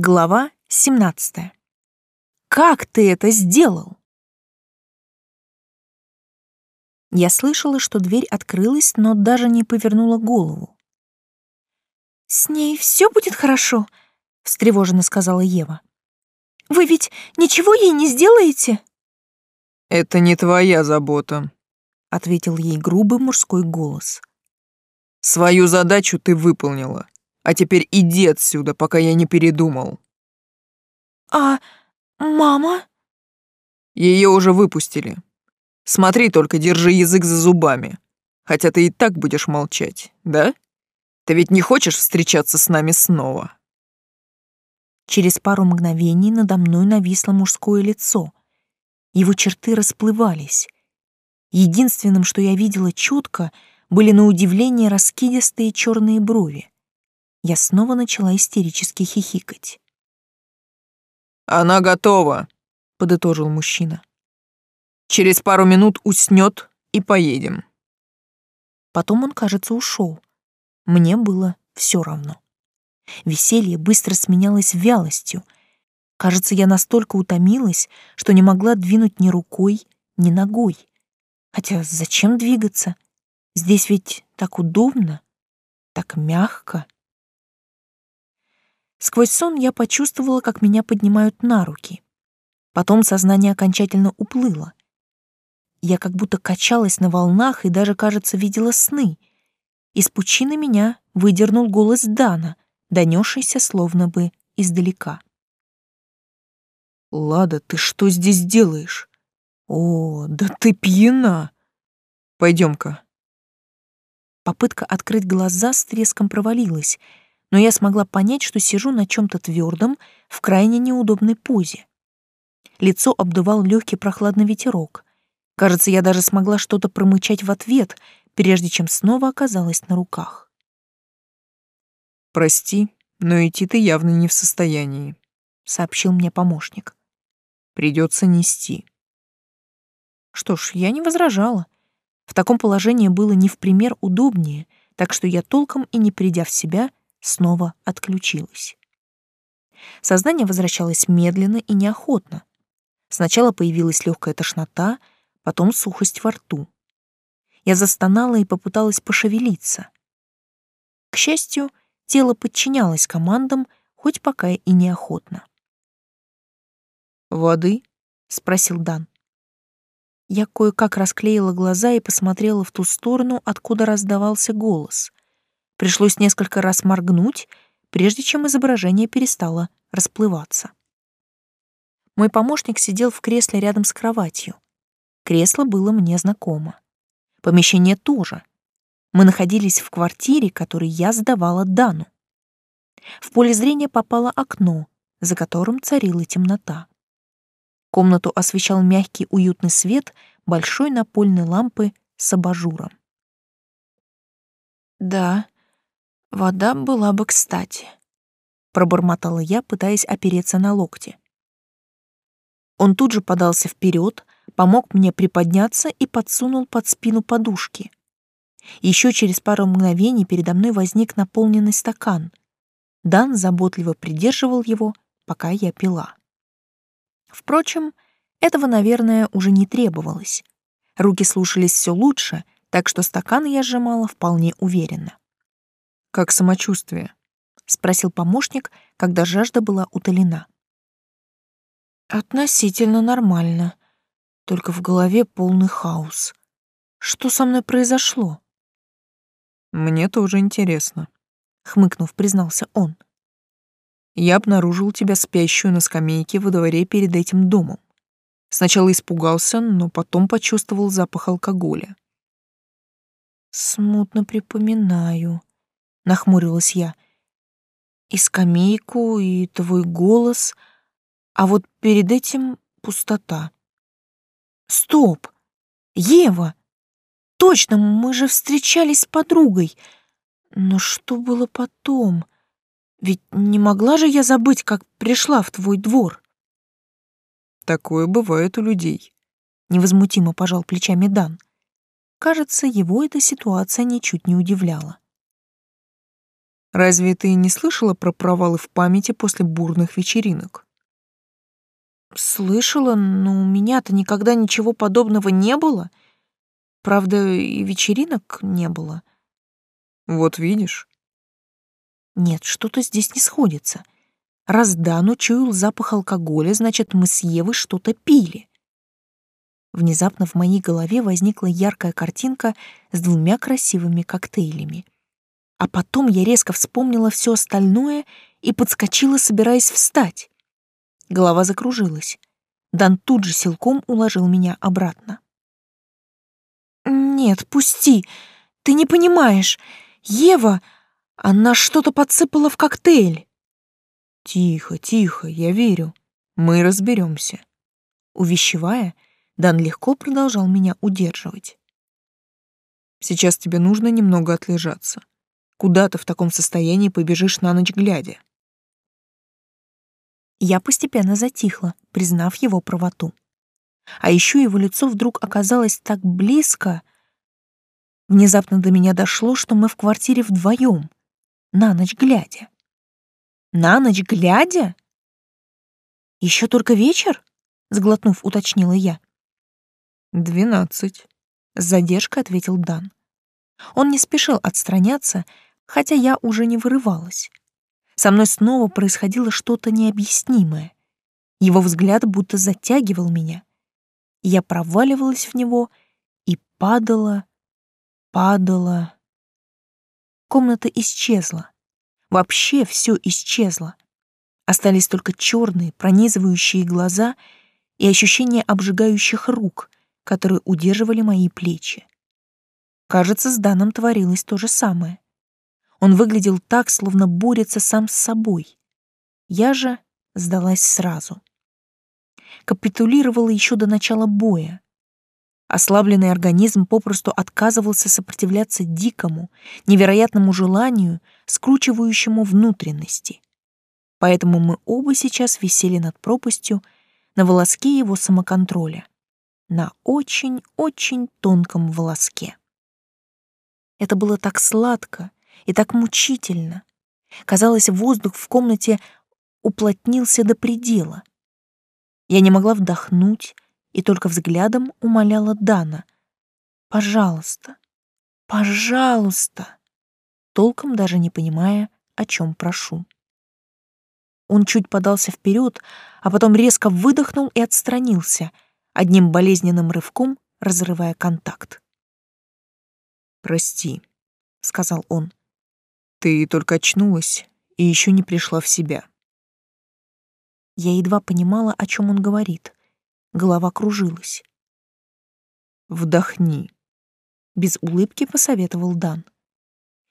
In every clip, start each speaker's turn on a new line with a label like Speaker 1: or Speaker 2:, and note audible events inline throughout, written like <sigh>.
Speaker 1: Глава 17. Как ты это сделал? Я слышала, что дверь открылась, но даже не повернула голову. «С ней все будет хорошо», — встревоженно сказала Ева. «Вы ведь ничего ей не сделаете?»
Speaker 2: «Это не твоя забота», — ответил ей грубый мужской голос. «Свою задачу ты выполнила, а теперь иди отсюда, пока я не передумал».
Speaker 1: «А мама?»
Speaker 2: Ее уже выпустили. Смотри только, держи язык за зубами. Хотя ты и так будешь молчать, да? Ты ведь не хочешь встречаться с нами снова?»
Speaker 1: Через пару мгновений надо мной нависло мужское лицо. Его черты расплывались. Единственным, что я видела четко, были на удивление раскидистые черные брови. Я снова начала истерически хихикать.
Speaker 2: «Она готова», — подытожил мужчина. Через пару минут уснет и поедем.
Speaker 1: Потом он, кажется, ушел. Мне было все равно. Веселье быстро сменялось вялостью. Кажется, я настолько утомилась, что не могла двинуть ни рукой, ни ногой. Хотя зачем двигаться? Здесь ведь так удобно, так мягко. Сквозь сон я почувствовала, как меня поднимают на руки. Потом сознание окончательно уплыло. Я как будто качалась на волнах и даже, кажется, видела сны. Из пучины меня выдернул голос Дана, донесшийся словно бы издалека.
Speaker 2: «Лада, ты что здесь делаешь? О, да ты пьяна! Пойдем-ка».
Speaker 1: Попытка открыть глаза с треском провалилась, но я смогла понять, что сижу на чем-то твердом в крайне неудобной позе. Лицо обдувал легкий прохладный ветерок. Кажется, я даже смогла что-то промычать в ответ, прежде чем снова оказалась на руках.
Speaker 2: «Прости, но идти ты явно не в состоянии», — сообщил мне помощник. «Придется нести».
Speaker 1: Что ж, я не возражала. В таком положении было не в пример удобнее, так что я толком и не придя в себя, снова отключилась. Сознание возвращалось медленно и неохотно. Сначала появилась легкая тошнота, потом сухость во рту. Я застонала и попыталась пошевелиться. К счастью, тело подчинялось командам, хоть пока и неохотно.
Speaker 2: «Воды?»
Speaker 1: — спросил Дан. Я кое-как расклеила глаза и посмотрела в ту сторону, откуда раздавался голос. Пришлось несколько раз моргнуть, прежде чем изображение перестало расплываться. Мой помощник сидел в кресле рядом с кроватью. Кресло было мне знакомо. Помещение тоже. Мы находились в квартире, которую я сдавала Дану. В поле зрения попало окно, за которым царила темнота. Комнату освещал мягкий уютный свет большой напольной лампы с абажуром. «Да, вода была бы кстати», — пробормотала я, пытаясь опереться на локти. Он тут же подался вперед, помог мне приподняться и подсунул под спину подушки. Еще через пару мгновений передо мной возник наполненный стакан. Дан заботливо придерживал его, пока я пила. Впрочем, этого, наверное, уже не требовалось. Руки слушались все лучше, так что стакан я сжимала вполне уверенно.
Speaker 2: «Как самочувствие?» — спросил помощник, когда жажда была утолена.
Speaker 1: «Относительно нормально», только в голове полный хаос. Что со мной произошло?
Speaker 2: Мне тоже интересно,
Speaker 1: хмыкнув, признался он.
Speaker 2: Я обнаружил тебя спящую на скамейке во дворе перед этим домом. Сначала испугался, но потом почувствовал запах алкоголя.
Speaker 1: Смутно припоминаю, нахмурилась я. И скамейку, и твой голос, а вот перед этим пустота. Стоп! Ева! Точно, мы же встречались с подругой. Но что было потом? Ведь не могла же я забыть, как пришла в твой двор.
Speaker 2: Такое бывает у людей.
Speaker 1: Невозмутимо пожал плечами Дан. Кажется, его эта ситуация ничуть не удивляла.
Speaker 2: Разве ты не слышала про провалы в памяти после бурных вечеринок?
Speaker 1: Слышала, но у меня-то никогда ничего подобного не было. Правда, и вечеринок не было.
Speaker 2: Вот видишь.
Speaker 1: Нет, что-то здесь не сходится. Раз Дан учуял запах алкоголя, значит, мы с Евой что-то пили. Внезапно в моей голове возникла яркая картинка с двумя красивыми коктейлями. А потом я резко вспомнила все остальное и подскочила, собираясь встать. Голова закружилась. Дан тут же силком уложил меня обратно. «Нет, пусти. Ты не понимаешь. Ева, она что-то подсыпала в коктейль».
Speaker 2: «Тихо, тихо, я верю. Мы разберемся.
Speaker 1: Увещевая, Дан легко продолжал меня удерживать.
Speaker 2: «Сейчас тебе нужно немного отлежаться. Куда ты в таком состоянии побежишь на ночь глядя?»
Speaker 1: Я постепенно затихла, признав его правоту. А еще его лицо вдруг оказалось так близко. Внезапно до меня дошло, что мы в квартире вдвоем, на ночь глядя. На ночь глядя? Еще только вечер? Сглотнув, уточнила я.
Speaker 2: «Двенадцать», — с задержкой ответил Дан.
Speaker 1: Он не спешил отстраняться, хотя я уже не вырывалась. Со мной снова происходило что-то необъяснимое. Его взгляд будто затягивал меня. Я проваливалась в него и падала, падала. Комната исчезла. Вообще все исчезло. Остались только черные, пронизывающие глаза и ощущение обжигающих рук, которые удерживали мои плечи. Кажется, с Даном творилось то же самое. Он выглядел так, словно борется сам с собой. Я же сдалась сразу. Капитулировала еще до начала боя. Ослабленный организм попросту отказывался сопротивляться дикому, невероятному желанию, скручивающему внутренности. Поэтому мы оба сейчас висели над пропастью на волоске его самоконтроля. На очень-очень тонком волоске. Это было так сладко, и так мучительно. Казалось, воздух в комнате уплотнился до предела. Я не могла вдохнуть и только взглядом умоляла Дана. «Пожалуйста, пожалуйста!» толком даже не понимая, о чем прошу. Он чуть подался вперед, а потом резко выдохнул и отстранился, одним болезненным рывком разрывая контакт.
Speaker 2: «Прости», — сказал он. Ты только очнулась и еще не пришла в себя.
Speaker 1: Я едва понимала, о чем он говорит. Голова кружилась.
Speaker 2: Вдохни,
Speaker 1: без улыбки посоветовал Дан.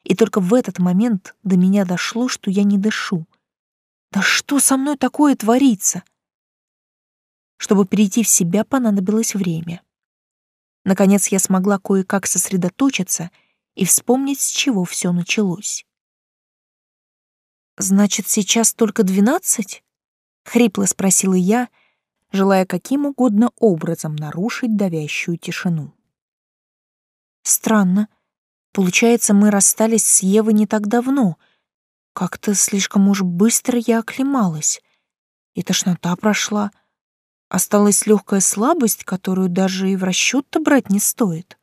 Speaker 1: И только в этот момент до меня дошло, что я не дышу. Да что со мной такое творится? Чтобы перейти в себя, понадобилось время. Наконец я смогла кое-как сосредоточиться и вспомнить, с чего все началось. «Значит, сейчас только двенадцать?» — хрипло спросила я, желая каким угодно образом нарушить давящую тишину. «Странно. Получается, мы расстались с Евой не так давно. Как-то слишком уж быстро я оклемалась. И тошнота прошла. Осталась легкая слабость, которую даже и в расчет-то брать не стоит».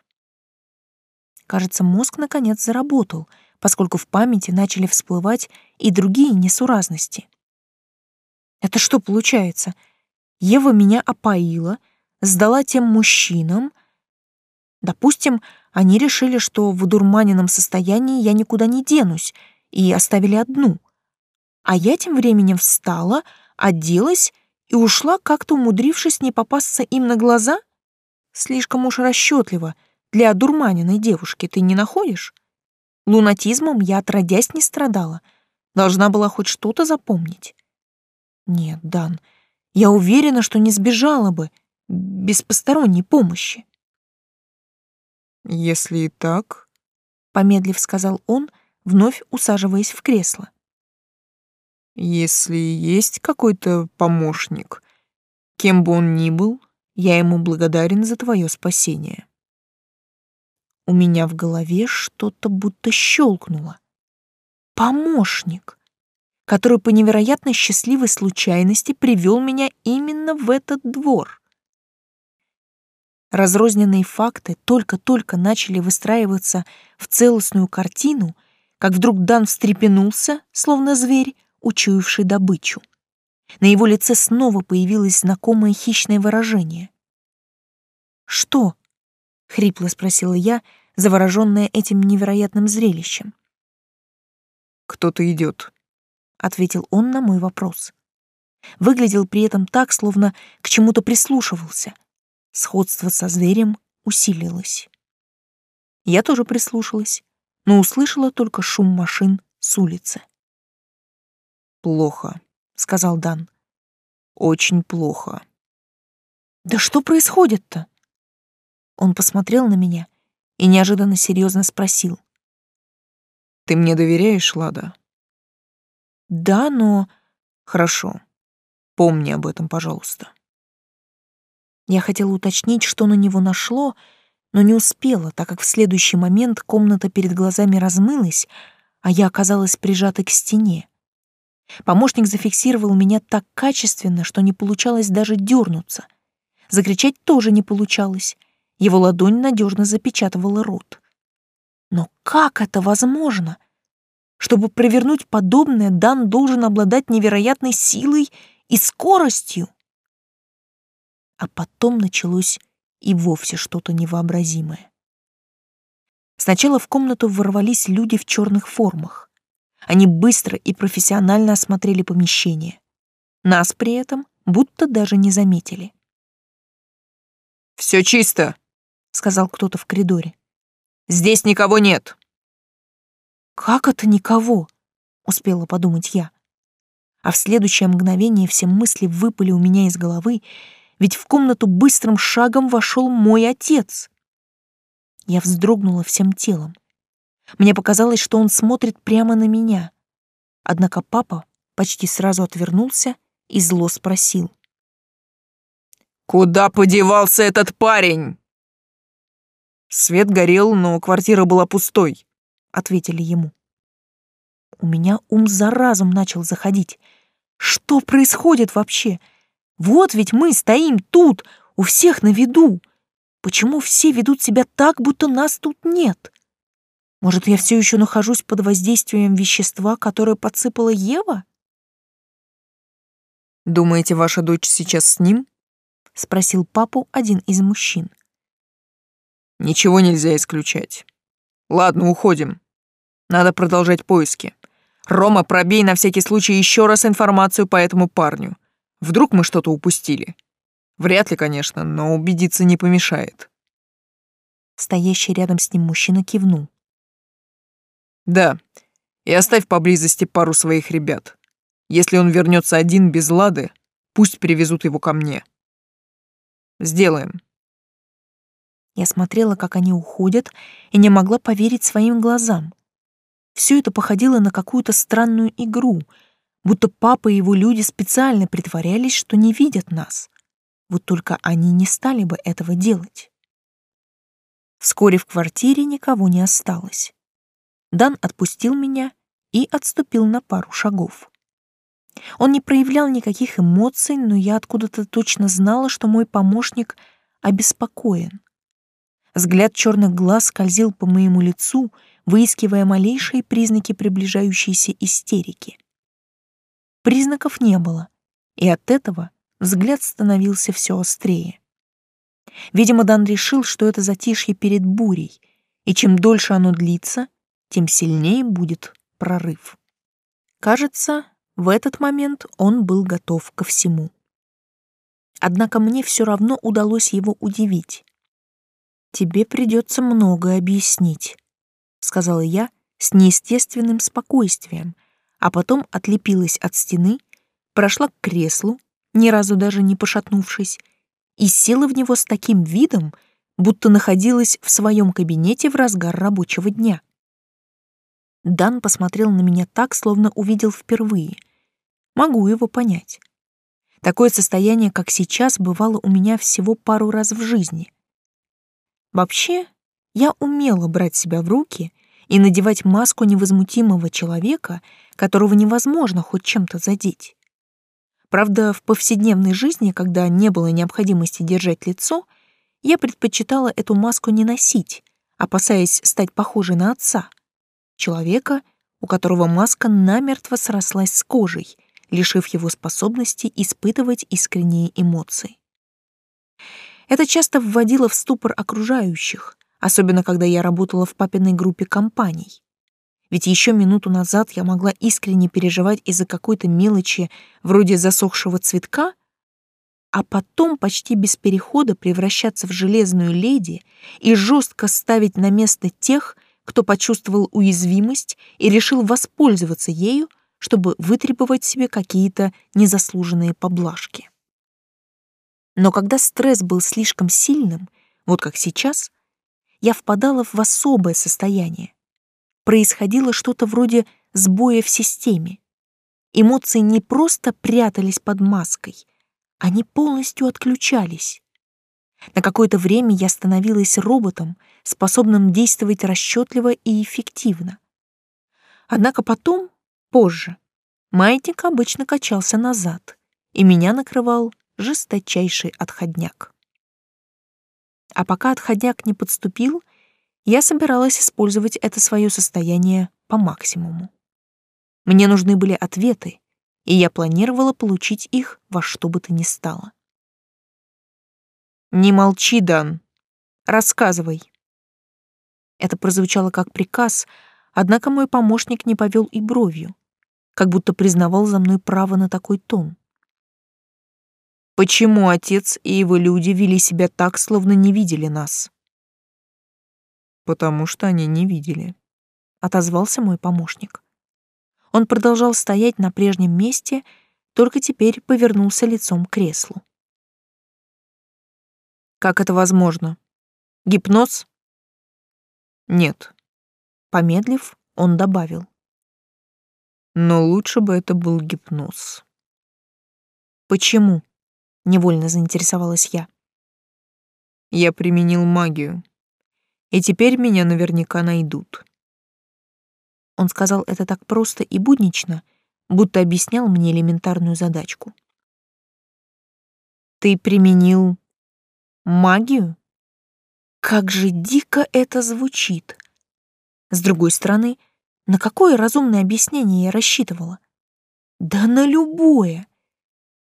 Speaker 1: Кажется, мозг наконец заработал — поскольку в памяти начали всплывать и другие несуразности. Это что получается? Ева меня опоила, сдала тем мужчинам. Допустим, они решили, что в удурманенном состоянии я никуда не денусь, и оставили одну. А я тем временем встала, оделась и ушла, как-то умудрившись не попасться им на глаза? Слишком уж расчетливо для одурманенной девушки, ты не находишь? Лунатизмом я отродясь не страдала. Должна была хоть что-то запомнить. Нет, Дан, я уверена, что не сбежала бы без посторонней помощи.
Speaker 2: Если и так,
Speaker 1: помедлив сказал он, вновь усаживаясь в кресло.
Speaker 2: Если есть какой-то помощник, кем бы он ни был, я ему благодарен за твое спасение.
Speaker 1: У меня в голове что-то будто щелкнуло. помощник, который по невероятно счастливой случайности привел меня именно в этот двор. Разрозненные факты только-только начали выстраиваться в целостную картину, как вдруг Дан встрепенулся, словно зверь, учуявший добычу. На его лице снова появилось знакомое хищное выражение. «Что?» — хрипло спросила я, завороженная этим невероятным зрелищем.
Speaker 2: «Кто-то идет», — ответил
Speaker 1: он на мой вопрос. Выглядел при этом так, словно к чему-то прислушивался. Сходство со зверем усилилось. Я тоже прислушалась, но услышала только шум машин с улицы.
Speaker 2: «Плохо», — сказал Дан. «Очень плохо».
Speaker 1: «Да что происходит-то?» Он посмотрел на меня и неожиданно серьезно спросил.
Speaker 2: «Ты мне доверяешь, Лада?»
Speaker 1: «Да, но...»
Speaker 2: «Хорошо. Помни об этом, пожалуйста».
Speaker 1: Я хотела уточнить, что на него нашло, но не успела, так как в следующий момент комната перед глазами размылась, а я оказалась прижатой к стене. Помощник зафиксировал меня так качественно, что не получалось даже дернуться. Закричать тоже не получалось. Его ладонь надежно запечатывала рот. Но как это возможно? Чтобы провернуть подобное, Дан должен обладать невероятной силой и скоростью. А потом началось и вовсе что-то невообразимое. Сначала в комнату ворвались люди в черных формах. Они быстро и профессионально осмотрели помещение. Нас при этом будто даже не заметили.
Speaker 2: «Все чисто», — сказал кто-то в коридоре. «Здесь никого нет».
Speaker 1: «Как это никого?» — успела подумать я. А в следующее мгновение все мысли выпали у меня из головы, ведь в комнату быстрым шагом вошел мой отец. Я вздрогнула всем телом. Мне показалось, что он смотрит прямо на меня. Однако папа почти сразу отвернулся и зло спросил.
Speaker 2: «Куда подевался этот парень?» Свет горел, но квартира была пустой, ответили ему.
Speaker 1: У меня ум за разум начал заходить. Что происходит вообще? Вот ведь мы стоим тут, у всех на виду. Почему все ведут себя так, будто нас тут нет? Может, я все еще нахожусь под воздействием вещества, которое подсыпала Ева?
Speaker 2: Думаете, ваша дочь сейчас с ним?
Speaker 1: спросил папу один из мужчин.
Speaker 2: Ничего нельзя исключать. Ладно, уходим. Надо продолжать поиски. Рома, пробей на всякий случай еще раз информацию по этому парню. Вдруг мы что-то упустили. Вряд ли, конечно, но убедиться не помешает.
Speaker 1: Стоящий рядом с ним мужчина кивнул.
Speaker 2: Да, и оставь поблизости пару своих ребят. Если он вернется один без лады, пусть привезут его ко мне. Сделаем.
Speaker 1: Я смотрела, как они уходят, и не могла поверить своим глазам. Все это походило на какую-то странную игру, будто папа и его люди специально притворялись, что не видят нас. Вот только они не стали бы этого делать. Вскоре в квартире никого не осталось. Дан отпустил меня и отступил на пару шагов. Он не проявлял никаких эмоций, но я откуда-то точно знала, что мой помощник обеспокоен. Взгляд черных глаз скользил по моему лицу, выискивая малейшие признаки приближающейся истерики. Признаков не было, и от этого взгляд становился все острее. Видимо, Дан решил, что это затишье перед бурей, и чем дольше оно длится, тем сильнее будет прорыв. Кажется, в этот момент он был готов ко всему. Однако мне все равно удалось его удивить. «Тебе придется многое объяснить», — сказала я с неестественным спокойствием, а потом отлепилась от стены, прошла к креслу, ни разу даже не пошатнувшись, и села в него с таким видом, будто находилась в своем кабинете в разгар рабочего дня. Дан посмотрел на меня так, словно увидел впервые. Могу его понять. Такое состояние, как сейчас, бывало у меня всего пару раз в жизни. Вообще, я умела брать себя в руки и надевать маску невозмутимого человека, которого невозможно хоть чем-то задеть. Правда, в повседневной жизни, когда не было необходимости держать лицо, я предпочитала эту маску не носить, опасаясь стать похожей на отца, человека, у которого маска намертво срослась с кожей, лишив его способности испытывать искренние эмоции. Это часто вводило в ступор окружающих, особенно когда я работала в папиной группе компаний. Ведь еще минуту назад я могла искренне переживать из-за какой-то мелочи вроде засохшего цветка, а потом почти без перехода превращаться в железную леди и жестко ставить на место тех, кто почувствовал уязвимость и решил воспользоваться ею, чтобы вытребовать себе какие-то незаслуженные поблажки. Но когда стресс был слишком сильным, вот как сейчас, я впадала в особое состояние. Происходило что-то вроде сбоя в системе. Эмоции не просто прятались под маской, они полностью отключались. На какое-то время я становилась роботом, способным действовать расчетливо и эффективно. Однако потом, позже, маятник обычно качался назад, и меня накрывал жесточайший отходняк. А пока отходняк не подступил, я собиралась использовать это свое состояние по максимуму. Мне нужны были ответы, и я планировала получить их во что бы то ни стало. «Не молчи, Дан. Рассказывай». Это прозвучало как приказ, однако мой помощник не повел и бровью, как будто признавал за мной право на такой тон. Почему отец и его люди вели себя так, словно не видели нас?
Speaker 2: Потому что они не видели,
Speaker 1: отозвался мой помощник. Он продолжал стоять на прежнем месте, только теперь повернулся лицом к креслу. Как это возможно? Гипноз?
Speaker 2: Нет.
Speaker 1: Помедлив, он добавил.
Speaker 2: Но лучше бы это был гипноз.
Speaker 1: Почему? Невольно заинтересовалась я.
Speaker 2: Я применил магию. И теперь меня наверняка найдут.
Speaker 1: Он сказал это так просто и буднично, будто объяснял мне элементарную задачку. Ты применил магию? Как же дико это звучит. С другой стороны, на какое разумное объяснение я рассчитывала? Да на любое.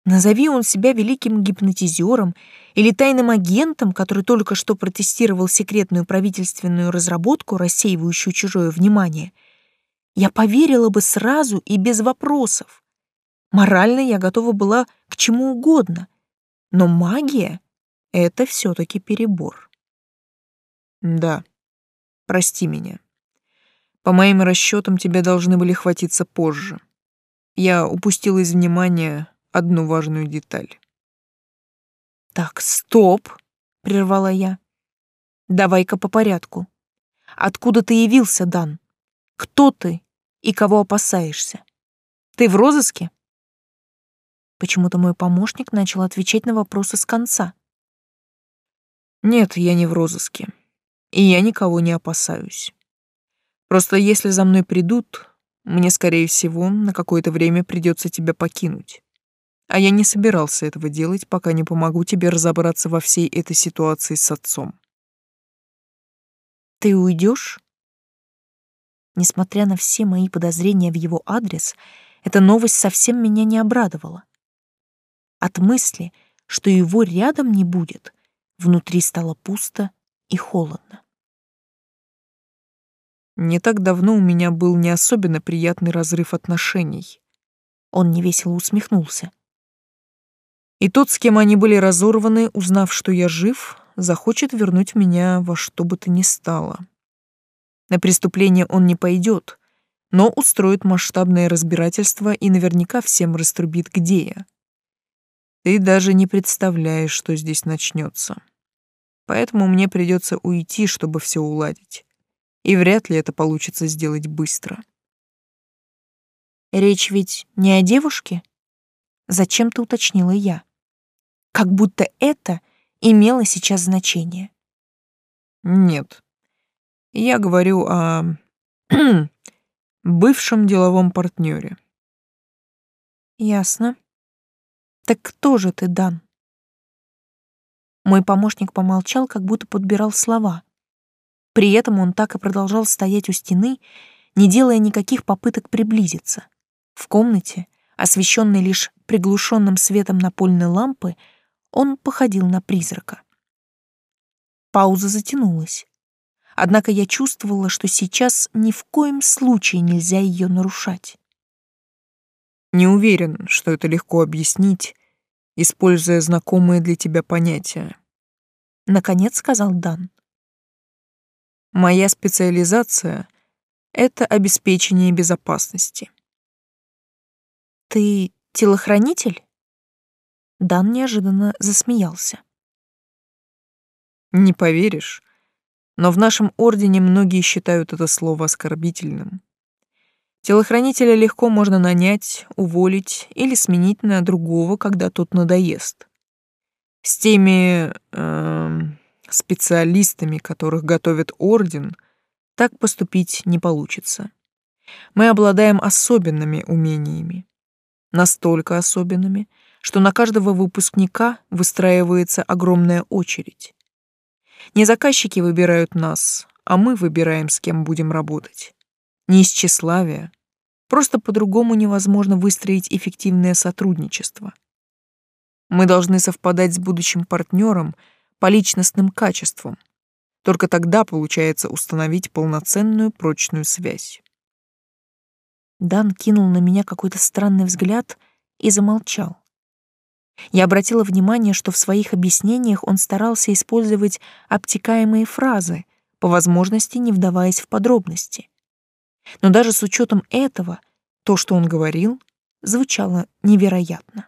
Speaker 1: Назови он себя великим гипнотизером или тайным агентом, который только что протестировал секретную правительственную разработку, рассеивающую чужое внимание, я поверила бы сразу и без вопросов. Морально я готова была к чему угодно, но магия — это все-таки перебор.
Speaker 2: Да, прости меня. По моим расчетам, тебе должны были хватиться позже. Я упустил из внимания одну важную деталь.
Speaker 1: «Так, стоп!» — прервала я. «Давай-ка по порядку. Откуда ты явился, Дан? Кто ты и кого опасаешься? Ты в розыске?» Почему-то мой помощник начал отвечать на вопросы с конца.
Speaker 2: «Нет, я не в розыске. И я никого не опасаюсь. Просто если за мной придут, мне, скорее всего, на какое-то время придется тебя покинуть. А я не собирался этого делать, пока не помогу тебе разобраться во всей этой ситуации с отцом.
Speaker 1: Ты уйдешь? Несмотря на все мои подозрения в его адрес, эта новость совсем меня не обрадовала. От мысли, что его рядом не будет, внутри стало пусто и холодно.
Speaker 2: Не так давно у меня был не особенно приятный разрыв отношений.
Speaker 1: Он невесело усмехнулся.
Speaker 2: И тот, с кем они были разорваны, узнав, что я жив, захочет вернуть меня во что бы то ни стало. На преступление он не пойдет, но устроит масштабное разбирательство и наверняка всем раструбит, где я. Ты даже не представляешь, что здесь начнется. Поэтому мне придется уйти, чтобы все уладить. И вряд ли это получится сделать быстро.
Speaker 1: Речь ведь не о девушке? Зачем-то уточнила я как будто это имело сейчас значение.
Speaker 2: Нет. Я говорю о <clears throat> бывшем деловом партнере.
Speaker 1: Ясно. Так кто же ты, Дан? Мой помощник помолчал, как будто подбирал слова. При этом он так и продолжал стоять у стены, не делая никаких попыток приблизиться. В комнате, освещенной лишь приглушенным светом напольной лампы, он походил на призрака. Пауза затянулась. Однако я чувствовала, что сейчас ни в коем случае нельзя ее нарушать.
Speaker 2: Не уверен, что это легко объяснить, используя знакомые для тебя понятия.
Speaker 1: Наконец сказал Дан.
Speaker 2: Моя специализация — это обеспечение безопасности.
Speaker 1: Ты телохранитель? Дан неожиданно засмеялся.
Speaker 2: Не поверишь, но в нашем ордене многие считают это слово оскорбительным. Телохранителя легко можно нанять, уволить или сменить на другого, когда тот надоест. С теми э, специалистами, которых готовит орден, так поступить не получится. Мы обладаем особенными умениями. Настолько особенными, что на каждого выпускника выстраивается огромная очередь. Не заказчики выбирают нас, а мы выбираем, с кем будем работать. Не из тщеславия. Просто по-другому невозможно выстроить эффективное сотрудничество. Мы должны совпадать с будущим партнером по личностным качествам. Только тогда получается установить полноценную прочную связь.
Speaker 1: Дан кинул на меня какой-то странный взгляд и замолчал. Я обратила внимание, что в своих объяснениях он старался использовать обтекаемые фразы, по возможности не вдаваясь в подробности. Но даже с учетом этого, то, что он говорил, звучало невероятно.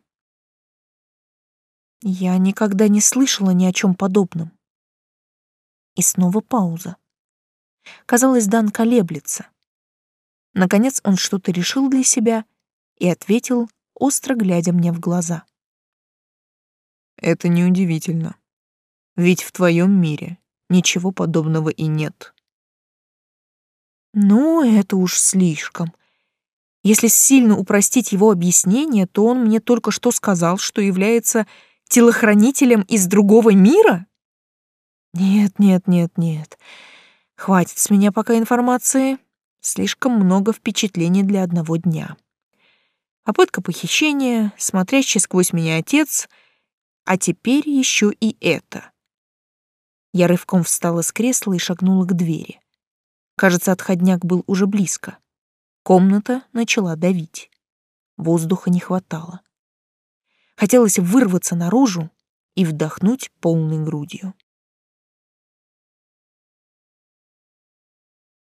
Speaker 1: Я никогда не слышала ни о чем подобном. И снова пауза. Казалось, Дан колеблется. Наконец он что-то решил для себя и ответил, остро глядя мне в глаза.
Speaker 2: Это неудивительно. Ведь в твоем мире ничего подобного и нет.
Speaker 1: Ну, это уж слишком. Если сильно упростить его объяснение, то он мне только что сказал, что является телохранителем из другого мира? Нет, нет, нет, нет. Хватит с меня пока информации. Слишком много впечатлений для одного дня. Попытка похищения, смотрящий сквозь меня отец — а теперь еще и это. Я рывком встала с кресла и шагнула к двери. Кажется, отходняк был уже близко. Комната начала давить. Воздуха не хватало. Хотелось вырваться наружу и вдохнуть полной грудью.